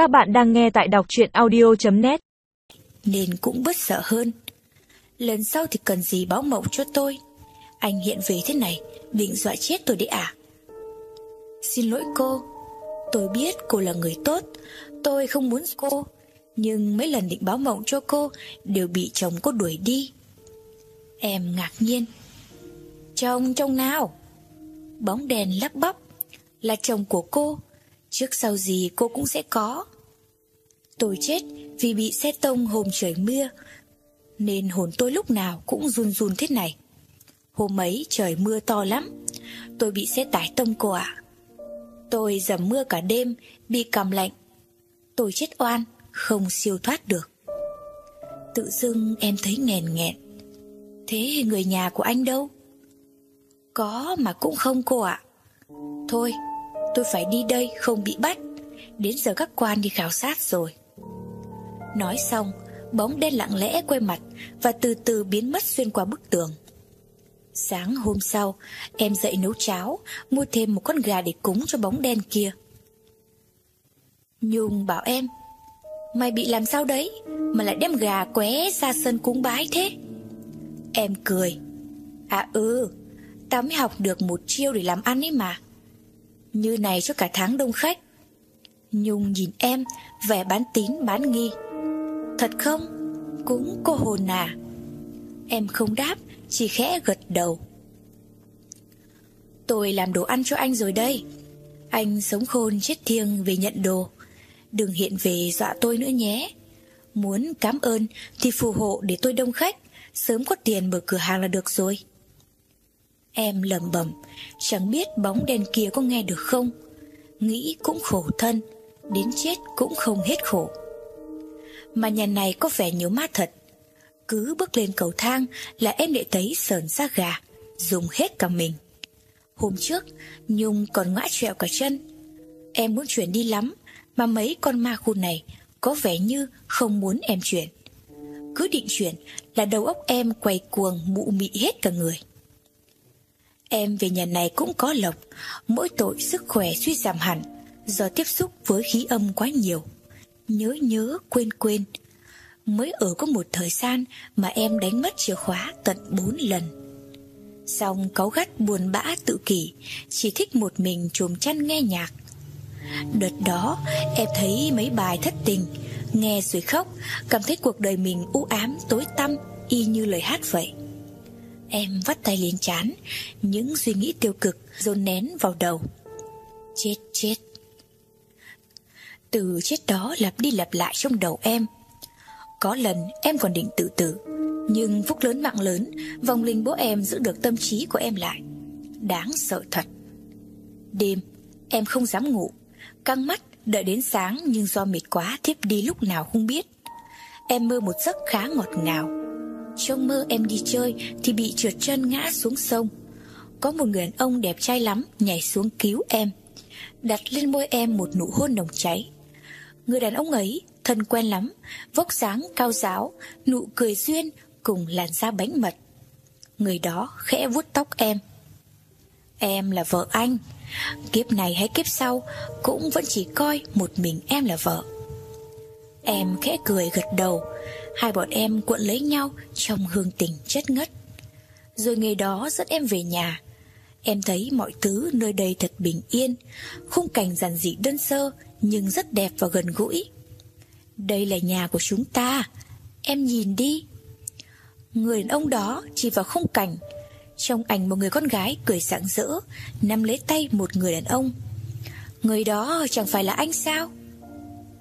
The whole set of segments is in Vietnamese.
Các bạn đang nghe tại đọc truyện audio.net Nên cũng bất sợ hơn. Lần sau thì cần gì báo mộng cho tôi? Anh hiện về thế này, Định dọa chết tôi đấy à? Xin lỗi cô. Tôi biết cô là người tốt. Tôi không muốn cô. Nhưng mấy lần định báo mộng cho cô Đều bị chồng cô đuổi đi. Em ngạc nhiên. Chồng chồng nào? Bóng đèn lắp bắp Là chồng của cô. Trước sau gì cô cũng sẽ có. Tôi chết vì bị xe tông hôm trời mưa, Nên hồn tôi lúc nào cũng run run thế này. Hôm ấy trời mưa to lắm, Tôi bị xe tải tông cô ạ. Tôi dầm mưa cả đêm, Bị cảm lạnh. Tôi chết oan, Không siêu thoát được. Tự dưng em thấy nghèn nghẹn. Thế người nhà của anh đâu? Có mà cũng không cô ạ. Thôi tôi phải đi đây, không bị bắt. Đến giờ các quan đi khảo sát rồi. Nói xong, Bóng đen lặng lẽ quay mặt Và từ từ biến mất xuyên qua bức tường. Sáng hôm sau, Em dậy nấu cháo, Mua thêm một con gà để cúng cho bóng đen kia. Nhung bảo em, Mày bị làm sao đấy? Mà lại đem gà qué ra sân cúng bái thế? Em cười À ừ Tao mới học được một chiêu để làm ăn ấy mà. Như này cho cả tháng đông khách. Nhung nhìn em, Vẻ bán tín, bán nghi. Thật không? Cũng cô hồn à? Em không đáp, Chỉ khẽ gật đầu. Tôi làm đồ ăn cho anh rồi đây. Anh sống khôn chết thiêng về nhận đồ. Đừng hiện về dọa tôi nữa nhé. Muốn cảm ơn Thì phù hộ để tôi đông khách. Sớm có tiền mở cửa hàng là được rồi. Em lầm bẩm, Chẳng biết bóng đen kia có nghe được không? Nghĩ cũng khổ thân, Đến chết cũng không hết khổ. Mà nhà này có vẻ nhiều ma thật. Cứ bước lên cầu thang Là em lại thấy sờn da gà, Dùng hết cả mình. Hôm trước, Nhung còn ngã trẹo cả chân. Em muốn chuyển đi lắm, Mà mấy con ma khu này Có vẻ như không muốn em chuyển. Cứ định chuyển là đầu óc em quay cuồng mụ mị hết cả người. Em về nhà này cũng có lộc. Mỗi tội sức khỏe suy giảm hẳn. Do tiếp xúc với khí âm quá nhiều. Nhớ nhớ, quên quên. Mới ở có một thời gian Mà em đánh mất chìa khóa tận 4 lần. Xong cáu gắt buồn bã tự kỷ, Chỉ thích một mình chùm chăn nghe nhạc. Đợt đó, em thấy mấy bài thất tình, Nghe rồi khóc, Cảm thấy cuộc đời mình u ám, tối tăm, Y như lời hát vậy. Em vắt tay lên chán, Những suy nghĩ tiêu cực dồn nén vào đầu. Chết chết. Từ chết đó lặp đi lặp lại trong đầu em. Có lần em còn định tự tử, Nhưng phúc lớn mạng lớn, Vòng linh bố em giữ được tâm trí của em lại. Đáng sợ thật. Đêm, Em không dám ngủ. Căng mắt, đợi đến sáng Nhưng do mệt quá thiếp đi lúc nào không biết. Em mơ một giấc khá ngọt ngào trong mơ em đi chơi Thì bị trượt chân ngã xuống sông. Có một người đàn ông đẹp trai lắm Nhảy xuống cứu em. Đặt lên môi em một nụ hôn nồng cháy. Người đàn ông ấy, Thân quen lắm, Vóc dáng cao giáo, Nụ cười duyên Cùng làn da bánh mật. Người đó khẽ vuốt tóc em. Em là vợ anh. Kiếp này hay kiếp sau Cũng vẫn chỉ coi một mình em là vợ. Em khẽ cười gật đầu. Hai bọn em cuộn lấy nhau Trong hương tình chất ngất. Rồi ngày đó dẫn em về nhà. Em thấy mọi thứ nơi đây thật bình yên, Khung cảnh giản dị đơn sơ Nhưng rất đẹp và gần gũi. Đây là nhà của chúng ta. Em nhìn đi. Người đàn ông đó chỉ vào khung cảnh. Trong ảnh một người con gái cười sảng rỡ, Nắm lấy tay một người đàn ông. Người đó chẳng phải là anh sao?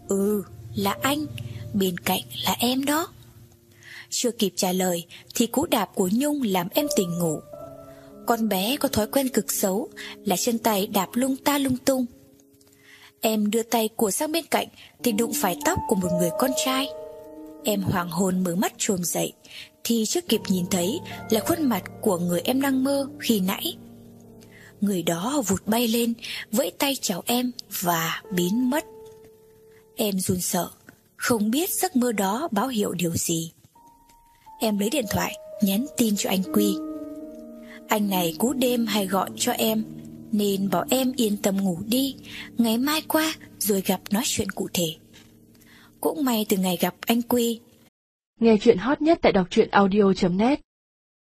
Ừ là anh, Bên cạnh là em đó. Chưa kịp trả lời Thì cú đạp của Nhung làm em tỉnh ngủ. Con bé có thói quen cực xấu Là chân tay đạp lung ta lung tung. Em đưa tay của sang bên cạnh Thì đụng phải tóc của một người con trai. Em hoàng hồn mở mắt trồm dậy Thì chưa kịp nhìn thấy Là khuôn mặt của người em đang mơ khi nãy. Người đó vụt bay lên, Vẫy tay chào em Và biến mất. Em run sợ, Không biết giấc mơ đó báo hiệu điều gì. Em lấy điện thoại, Nhắn tin cho anh Quy. Anh này cú đêm hay gọi cho em, Nên bảo em yên tâm ngủ đi, Ngày mai qua rồi gặp nói chuyện cụ thể. Cũng may từ ngày gặp anh Quy. Nghe chuyện hot nhất tại đọc truyện audio.net